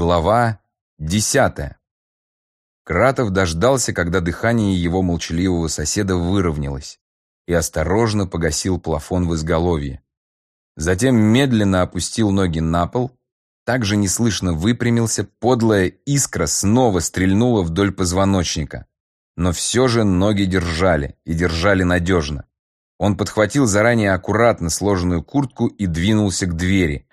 Глава десятая. Кратов дождался, когда дыхание его молчаливого соседа выровнялось, и осторожно погасил плафон в изголовье. Затем медленно опустил ноги на пол, также неслышно выпрямился, подлая искра снова стрельнула вдоль позвоночника. Но все же ноги держали, и держали надежно. Он подхватил заранее аккуратно сложенную куртку и двинулся к двери,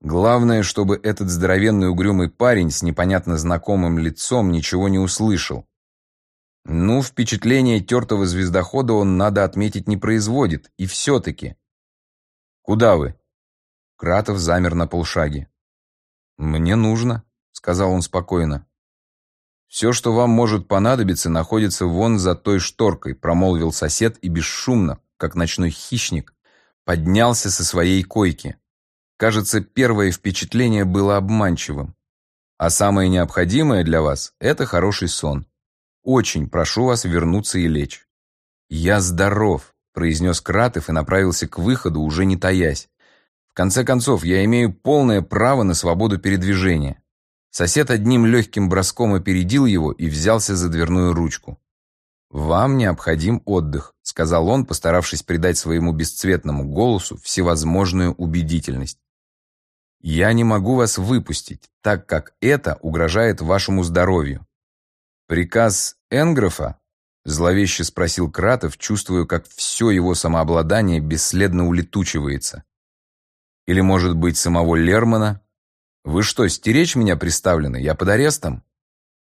Главное, чтобы этот здоровенный угрюмый парень с непонятно знакомым лицом ничего не услышал. Ну, впечатление тертого звездохода он, надо отметить, не производит. И все-таки. «Куда вы?» Кратов замер на полшаге. «Мне нужно», — сказал он спокойно. «Все, что вам может понадобиться, находится вон за той шторкой», промолвил сосед и бесшумно, как ночной хищник, поднялся со своей койки. Кажется, первое впечатление было обманчивым. А самое необходимое для вас – это хороший сон. Очень прошу вас вернуться и лечь. «Я здоров», – произнес Кратов и направился к выходу, уже не таясь. «В конце концов, я имею полное право на свободу передвижения». Сосед одним легким броском опередил его и взялся за дверную ручку. «Вам необходим отдых», — сказал он, постаравшись придать своему бесцветному голосу всевозможную убедительность. Я не могу вас выпустить, так как это угрожает вашему здоровью. Приказ Энгрофа? Зловеще спросил Кратов, чувствуя, как все его самообладание бесследно улетучивается. Или, может быть, самого Лермана? Вы что, стеречь меня приставлены? Я под арестом?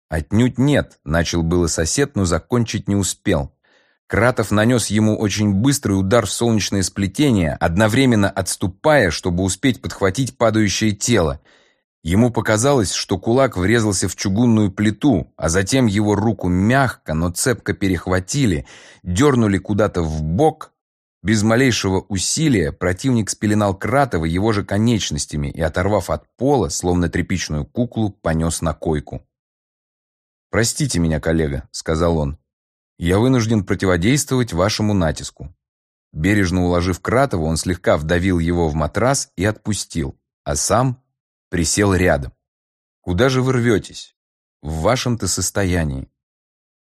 Отнюдь нет, начал было сосед, но закончить не успел. Кратов нанес ему очень быстрый удар в солнечное сплетение, одновременно отступая, чтобы успеть подхватить падающее тело. Ему показалось, что кулак врезался в чугунную плиту, а затем его руку мягко, но цепко перехватили, дернули куда-то в бок. Без малейшего усилия противник спеленал Кратова его же конечностями и, оторвав от пола, словно тряпичную куклу, понес на койку. «Простите меня, коллега», — сказал он. Я вынужден противодействовать вашему натиску». Бережно уложив Кратова, он слегка вдавил его в матрас и отпустил, а сам присел рядом. «Куда же вы рветесь? В вашем-то состоянии.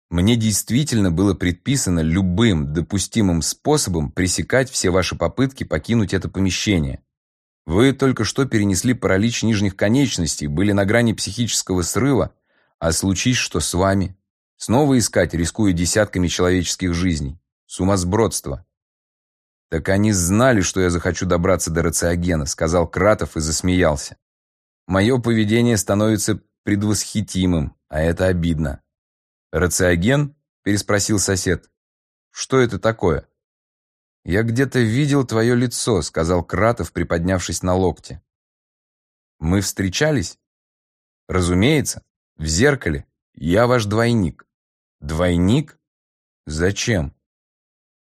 Мне действительно было предписано любым допустимым способом пресекать все ваши попытки покинуть это помещение. Вы только что перенесли паралич нижних конечностей, были на грани психического срыва, а случись что с вами, Снова искать, рискуя десятками человеческих жизней. Сумасбродство. «Так они знали, что я захочу добраться до рациогена», сказал Кратов и засмеялся. «Мое поведение становится предвосхитимым, а это обидно». «Рациоген?» переспросил сосед. «Что это такое?» «Я где-то видел твое лицо», сказал Кратов, приподнявшись на локте. «Мы встречались?» «Разумеется, в зеркале. Я ваш двойник». Двойник? Зачем?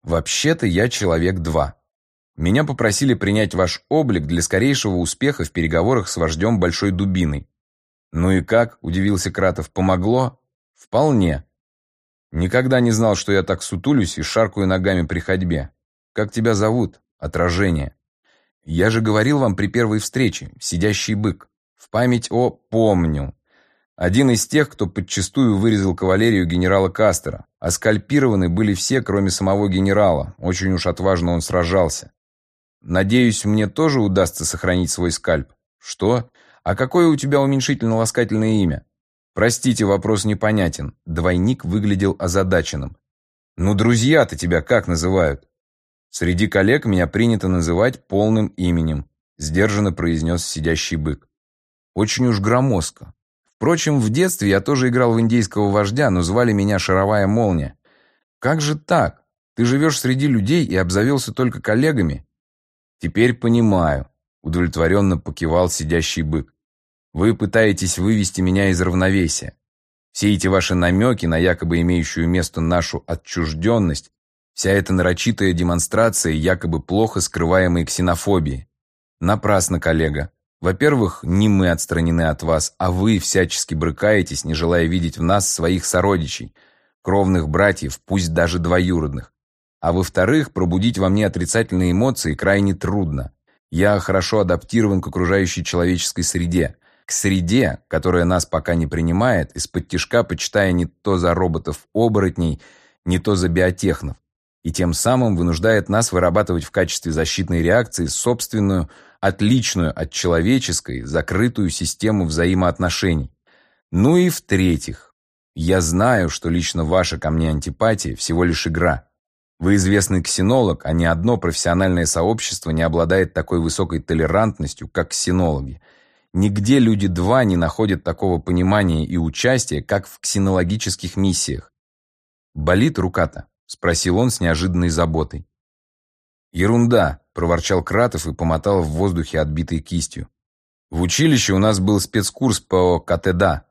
Вообще-то я человек-два. Меня попросили принять ваш облик для скорейшего успеха в переговорах с вождем Большой Дубиной. Ну и как, удивился Кратов, помогло? Вполне. Никогда не знал, что я так сутулюсь и шаркаю ногами при ходьбе. Как тебя зовут? Отражение. Я же говорил вам при первой встрече, сидящий бык. В память о «помню». Один из тех, кто подчистую вырезал кавалерию генерала Кастера, а скальпированы были все, кроме самого генерала. Очень уж отважно он сражался. Надеюсь, мне тоже удастся сохранить свой скальп. Что? А какое у тебя уменьшительно-ласкательное имя? Простите, вопрос непонятен. Двойник выглядел озадаченным. Ну, друзья-то тебя как называют? Среди коллег меня принято называть полным именем, сдержанно произнес сидящий бык. Очень уж громоздко. Впрочем, в детстве я тоже играл в индейского вождя, но звали меня Шаровая Молния. Как же так? Ты живешь среди людей и обзавелся только коллегами? Теперь понимаю, удовлетворенно покивал сидящий бык. Вы пытаетесь вывести меня из равновесия. Все эти ваши намеки на якобы имеющую место нашу отчужденность, вся эта нарочитая демонстрация якобы плохо скрываемой ксенофобии. Напрасно, коллега. Во-первых, не мы отстранены от вас, а вы всячески брыкаетесь, не желая видеть в нас своих сородичей, кровных братьев, пусть даже двоюродных. А во-вторых, пробудить во мне отрицательные эмоции крайне трудно. Я хорошо адаптирован к окружающей человеческой среде. к среде, которая нас пока не принимает, из-под тишка почитая не то за роботов-оборотней, не то за биотехнов, и тем самым вынуждает нас вырабатывать в качестве защитной реакции собственную, отличную от человеческой, закрытую систему взаимоотношений. Ну и в-третьих, я знаю, что лично ваша ко мне антипатия всего лишь игра. Вы известный ксенолог, а ни одно профессиональное сообщество не обладает такой высокой толерантностью, как ксенологи. Нигде люди два не находят такого понимания и участия, как в ксенологических миссиях. Болит рука-то? Спросил он с неожиданной заботой. Ерунда, проворчал Кратов и помотал в воздухе отбитой кистью. В училище у нас был спецкурс по катеда.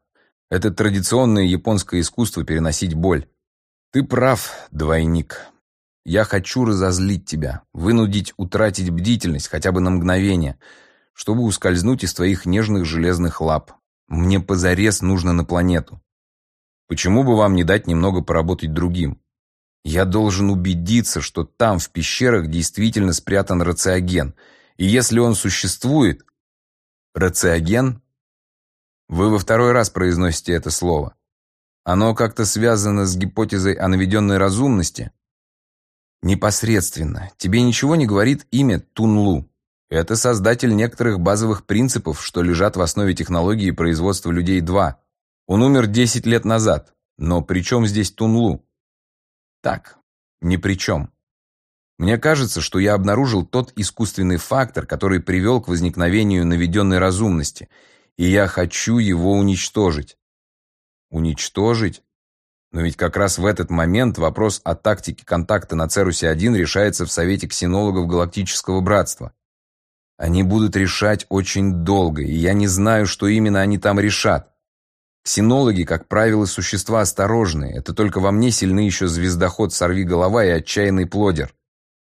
Это традиционное японское искусство переносить боль. Ты прав, двойник. Я хочу разозлить тебя, вынудить утратить бдительность хотя бы на мгновение, чтобы ускользнуть из твоих нежных железных лап. Мне позарез нужно на планету. Почему бы вам не дать немного поработать другим? Я должен убедиться, что там, в пещерах, действительно спрятан рациоген. И если он существует... Рациоген? Вы во второй раз произносите это слово. Оно как-то связано с гипотезой о наведенной разумности? Непосредственно. Тебе ничего не говорит имя Тунлу. Это создатель некоторых базовых принципов, что лежат в основе технологии производства людей-2. Он умер 10 лет назад. Но при чем здесь Тунлу? Так, ни при чем. Мне кажется, что я обнаружил тот искусственный фактор, который привел к возникновению наведенной разумности, и я хочу его уничтожить. Уничтожить? Но ведь как раз в этот момент вопрос о тактике контакта на Церусе-1 решается в Совете ксенологов Галактического Братства. Они будут решать очень долго, и я не знаю, что именно они там решат. Ксенологи, как правило, существа осторожные. Это только во мне сильны еще звездоход «Сорви голова» и отчаянный плодер.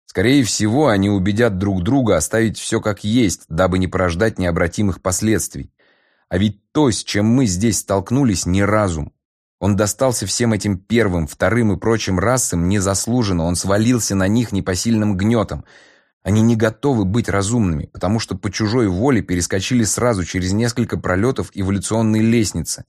Скорее всего, они убедят друг друга оставить все как есть, дабы не порождать необратимых последствий. А ведь то, с чем мы здесь столкнулись, не разум. Он достался всем этим первым, вторым и прочим расам незаслуженно, он свалился на них непосильным гнетом. Они не готовы быть разумными, потому что по чужой воле перескочили сразу через несколько пролетов эволюционной лестницы.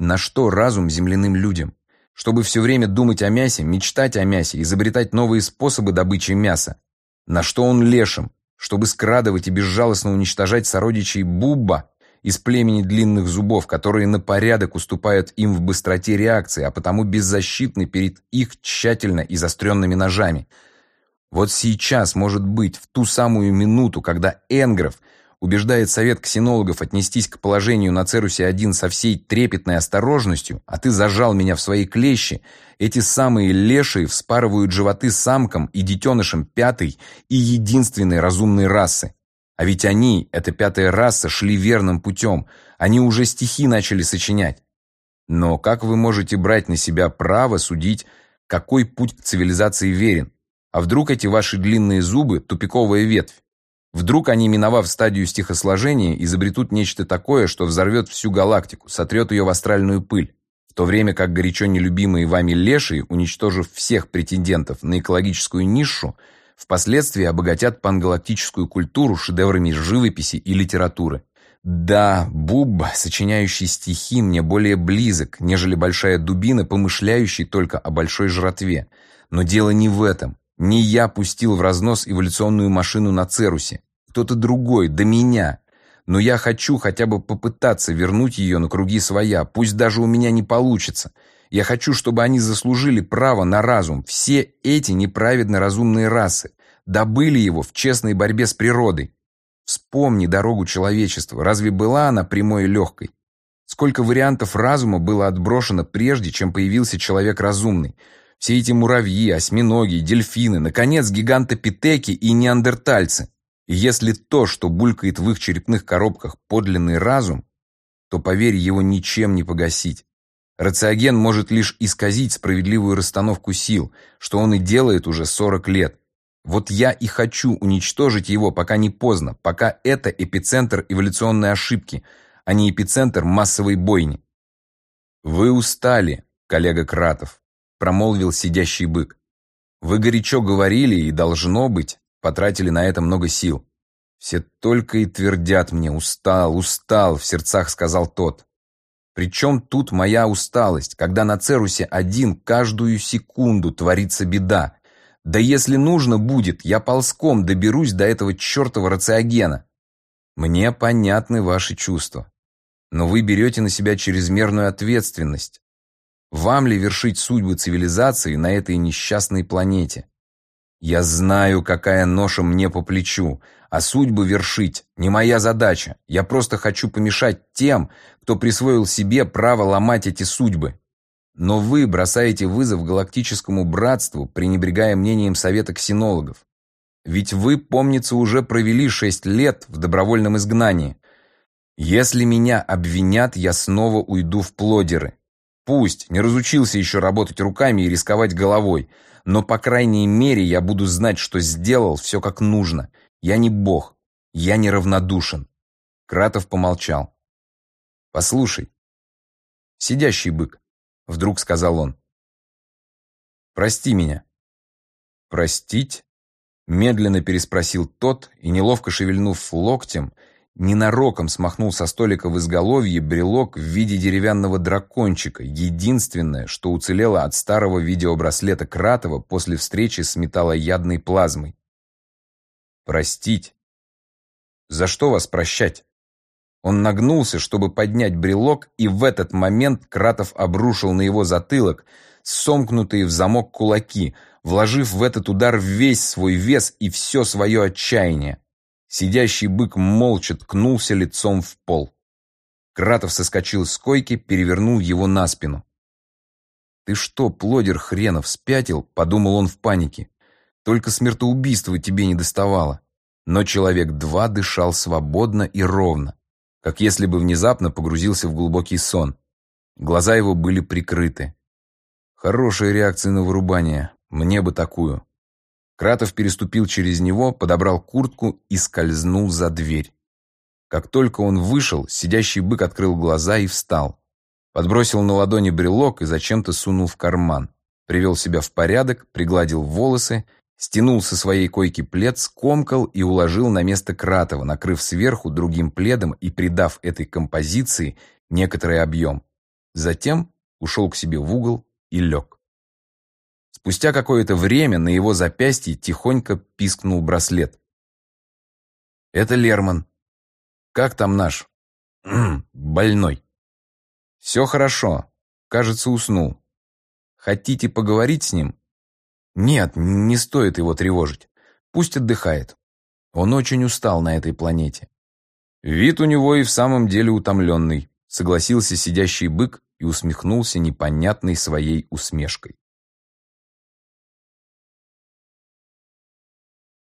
На что разум земляным людям? Чтобы все время думать о мясе, мечтать о мясе, изобретать новые способы добычи мяса. На что он лешим? Чтобы скрадывать и безжалостно уничтожать сородичей Бубба из племени длинных зубов, которые на порядок уступают им в быстроте реакции, а потому беззащитны перед их тщательно изостренными ножами. Вот сейчас, может быть, в ту самую минуту, когда Энгров – убеждает совет ксенологов отнестись к положению на Церусе-1 со всей трепетной осторожностью, а ты зажал меня в свои клещи, эти самые лешие вспарывают животы самкам и детенышам пятой и единственной разумной расы. А ведь они, эта пятая раса, шли верным путем, они уже стихи начали сочинять. Но как вы можете брать на себя право судить, какой путь к цивилизации верен? А вдруг эти ваши длинные зубы – тупиковая ветвь? Вдруг они, миновав стадию стихосложения, изобретут нечто такое, что взорвет всю галактику, сотрет ее в астральную пыль, в то время как горячо нелюбимые вами лешие, уничтожив всех претендентов на экологическую нишу, впоследствии обогатят пангалактическую культуру шедеврами живописи и литературы. Да, Буб, сочиняющий стихи, мне более близок, нежели большая дубина, помышляющий только о большой жратве. Но дело не в этом. Не я пустил в разнос эволюционную машину на Церусе. Кто-то другой, до меня. Но я хочу хотя бы попытаться вернуть ее на круги своя, пусть даже у меня не получится. Я хочу, чтобы они заслужили право на разум. Все эти неправедно разумные расы добыли его в честной борьбе с природой. Вспомни дорогу человечества. Разве была она прямой и легкой? Сколько вариантов разума было отброшено прежде, чем появился человек разумный? Все эти муравьи, осьминоги, дельфины, наконец, гигантопитеки и неандертальцы. И если то, что булькает в их черепных коробках, подлинный разум, то, поверь, его ничем не погасить. Рациоген может лишь исказить справедливую расстановку сил, что он и делает уже 40 лет. Вот я и хочу уничтожить его, пока не поздно, пока это эпицентр эволюционной ошибки, а не эпицентр массовой бойни. Вы устали, коллега Кратов промолвил сидящий бык. Вы горячо говорили и, должно быть, потратили на это много сил. Все только и твердят мне «устал, устал», в сердцах сказал тот. Причем тут моя усталость, когда на Церусе один каждую секунду творится беда. Да если нужно будет, я ползком доберусь до этого чертова рациогена. Мне понятны ваши чувства. Но вы берете на себя чрезмерную ответственность. Вам ли вершить судьбы цивилизации на этой несчастной планете? Я знаю, какая ноша мне по плечу, а судьбы вершить не моя задача. Я просто хочу помешать тем, кто присвоил себе право ломать эти судьбы. Но вы бросаете вызов галактическому братству, пренебрегая мнением Совета ксенологов. Ведь вы, помнится, уже провели шесть лет в добровольном изгнании. Если меня обвинят, я снова уйду в плодеры. Пусть не разучился еще работать руками и рисковать головой, но, по крайней мере, я буду знать, что сделал все как нужно. Я не бог, я не равнодушен. Кратов помолчал. «Послушай, сидящий бык», — вдруг сказал он. «Прости меня». «Простить?» — медленно переспросил тот и, неловко шевельнув локтем, — ненароком смахнул со столика в изголовье брелок в виде деревянного дракончика, единственное, что уцелело от старого видеобраслета Кратова после встречи с металлоядной плазмой. «Простить? За что вас прощать?» Он нагнулся, чтобы поднять брелок, и в этот момент Кратов обрушил на его затылок сомкнутые в замок кулаки, вложив в этот удар весь свой вес и все свое отчаяние. Сидящий бык молча ткнулся лицом в пол. Кратов соскочил с койки, перевернул его на спину. «Ты что, плодер хренов, спятил?» — подумал он в панике. «Только смертоубийства тебе не доставало». Но человек-два дышал свободно и ровно, как если бы внезапно погрузился в глубокий сон. Глаза его были прикрыты. Хорошая реакция на вырубание. Мне бы такую. Кратов переступил через него, подобрал куртку и скользнул за дверь. Как только он вышел, сидящий бык открыл глаза и встал. Подбросил на ладони брелок и зачем-то сунул в карман. Привел себя в порядок, пригладил волосы, стянул со своей койки плед, скомкал и уложил на место Кратова, накрыв сверху другим пледом и придав этой композиции некоторый объем. Затем ушел к себе в угол и лег. Спустя какое-то время на его запястье тихонько пискнул браслет. «Это Лерман. Как там наш? больной?» «Все хорошо. Кажется, уснул. Хотите поговорить с ним?» «Нет, не стоит его тревожить. Пусть отдыхает. Он очень устал на этой планете». «Вид у него и в самом деле утомленный», согласился сидящий бык и усмехнулся непонятной своей усмешкой.